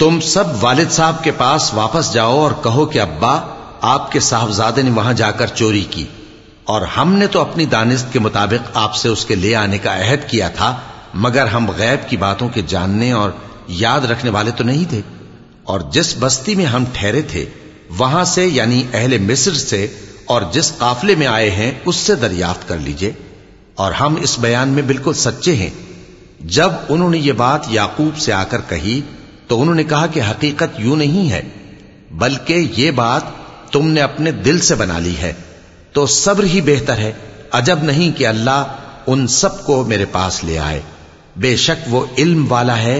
तुम सब वालिद साहब के पास वापस जाओ और कहो कि अब्बा आपके साहबजादे ने वहां जाकर चोरी की और हमने तो अपनी दानिस्त के मुताबिक आपसे उसके ले आने का अहद किया था मगर हम गैब की बातों के जानने और याद रखने वाले तो नहीं थे। और जिस बस्ती में हम ठहरे थे, वहाँ से यानी अहले मिस्र से और जिस काफले में आए हैं, उससे दरियाफ्त कर लीजिए। और हम इस बयान में बिल्कुल सच्चे हैं। जब उन्होंने ये बात याकूब से आकर कही तो उन्होंने कहा कि हकीकत यूँ नहीं है, बल्कि ये बात तुमने अपने दिल से बना ली है। तो सब्र ही बेहतर है। अजब नहीं कि अल्लाह उन सबको मेरे पास ले आए। बेशक वो इल्म वाला है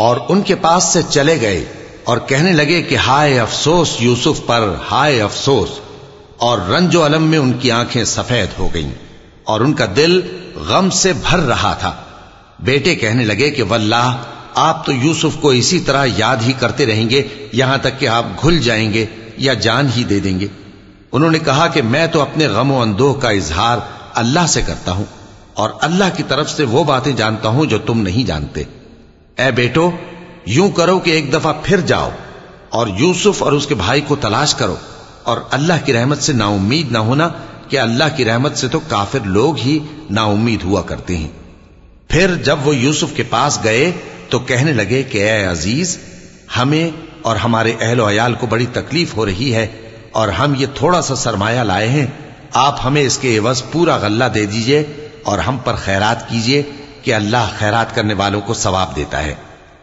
और उनके पास से चले गए और कहने लगे कि हाय अफसोस यूसुफ पर हाय अफसोस और रंजो अलम में उनकी आंखें सफेद हो गईं और उनका दिल गम से भर रहा था बेटे कहने लगे कि वल्लाह आप तो यूसुफ को इसी तरह याद ही करते रहेंगे, यहाँ तक कि आप घुल जाएँगे या जान ही दे देंगे। उन्होंने कहा कि मैं तो अपने गमो अंदोह का इजहार अल्लाह से करता हूँ, और अल्लाह की तरफ़ से वो बातें जानता हूँ जो तुम नहीं जानते। ए बेटो, यूँ करो कि एक दफ़ा फिर जाओ, और यूसुफ और उसके भाई को तलाश करो, और अल्लाह की रहमत से नाउमीद ना होना कि अल्लाह की रहमत से तो काफिर लोग ही नाउमीद हुआ करते हैं। फिर जब वो यूसुफ के पास गए तो कहने लगे कि ए अजीज हमें और हमारे अहल अयाल को बड़ी तकलीफ हो रही है और हम ये थोड़ा सा सरमाया लाए हैं आप हमें इसके एवज पूरा गल्ला दे दीजिए और हम पर खैरात कीजिए कि अल्लाह खैरात करने वालों को सवाब देता है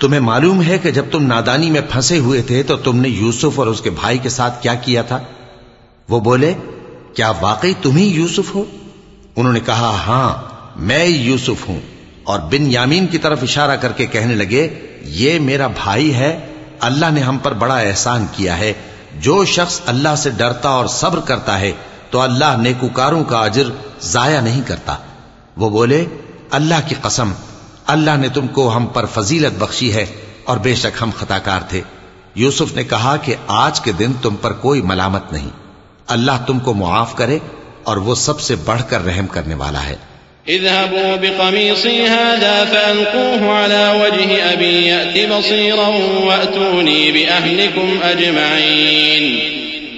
तुम्हें मालूम है कि जब तुम नादानी में फंसे हुए थे तो तुमने यूसुफ और उसके भाई के साथ क्या किया था? वो बोले, क्या वाकई तुम ही यूसुफ हो? उन्होंने कहा, हाँ, मैं यूसुफ हूँ। और बिन यामीन की तरफ़ इशारा करके कहने लगे, ये मेरा भाई है, अल्लाह ने हम पर बड़ा एहसान किया है। जो शख्स अल्लाह से डरता और सब्र करता है तो अल्लाह नेकुकारों का अजर जाया नहीं करता। वो बोले, अल्लाह की कसम अल्लाह ने तुमको हम पर फजीलत बख्शी है और बेशक हम खताकार थे। यूसुफ ने कहा कि आज के दिन तुम पर कोई मलामत नहीं। अल्लाह तुमको मुआफ करे और वो सबसे बढ़कर रहम करने वाला है। इधर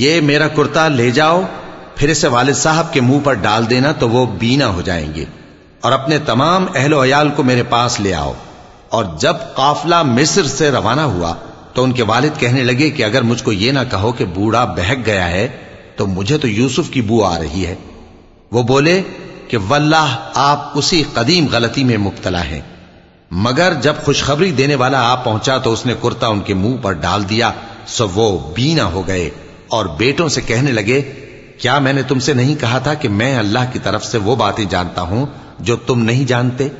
ये मेरा कुर्ता ले जाओ फिर इसे वालिद साहब के मुंह पर डाल देना तो वो बीना हो जाएंगे और अपने तमाम अहलो अयाल को मेरे पास ले आओ और जब काफला मिस्र से रवाना हुआ तो उनके वालिद कहने लगे कि अगर मुझको ये ना कहो कि बूढ़ा बहक गया है तो मुझे तो यूसुफ की बू आ रही है। वो बोले कि वल्लाह, आप उसी कदीम गलती में मुबतला है। मगर जब खुशखबरी देने वाला आप पहुँचा तो उसने कुर्ता उनके मुँह पर डाल दिया, सो वो बीना हो गए और बेटों से कहने लगे, क्या मैंने तुमसे नहीं कहा था कि मैं अल्लाह की तरफ़ से वो बातें जानता हूँ जो तुम नहीं जानते?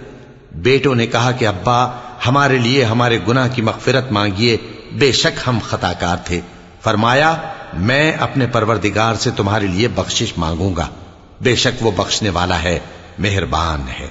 बेटों ने कहा कि अब्बा, हमारे लिए हमारे गुनाह की मगफिरत मांगिए बेशक हम खताकार थे फरमाया मैं अपने परवरदिगार से तुम्हारे लिए बख्शिश मांगूंगा बेशक वो बख्शने वाला है मेहरबान है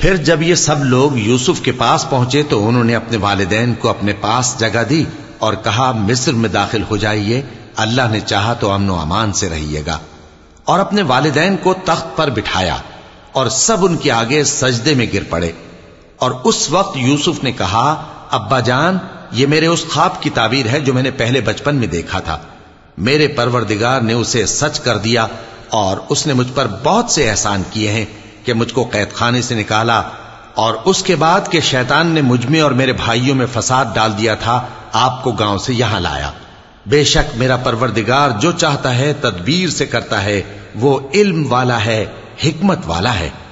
फिर जब ये सब लोग यूसुफ के पास पहुंचे तो उन्होंने अपने वालिदैन को अपने पास जगह दी और कहा, मिस्र में दाखिल हो जाइए, अल्लाह ने चाहा तो अमनो अमान से रहिएगा। और अपने वालिदैन को तख्त पर बिठाया, और सब उनके आगे सजदे में गिर पड़े। और उस वक्त यूसुफ ने कहा, अब्बा जान, ये मेरे उस ख्वाब की ताबीर है जो मैंने पहले बचपन में देखा था। मेरे परवरदिगार ने उसे सच कर दिया, और उसने मुझ पर बहुत से एहसान किए हैं कि मुझको कैद खाने से निकाला, और उसके बाद के शैतान ने मुझमें और मेरे भाइयों में फसाद डाल दिया था आपको गाँव से यहाँ लाया। बेशक मेरा परवरदिगार जो चाहता है, तदबीर से करता है, वो इल्म वाला है, हिकमत वाला है।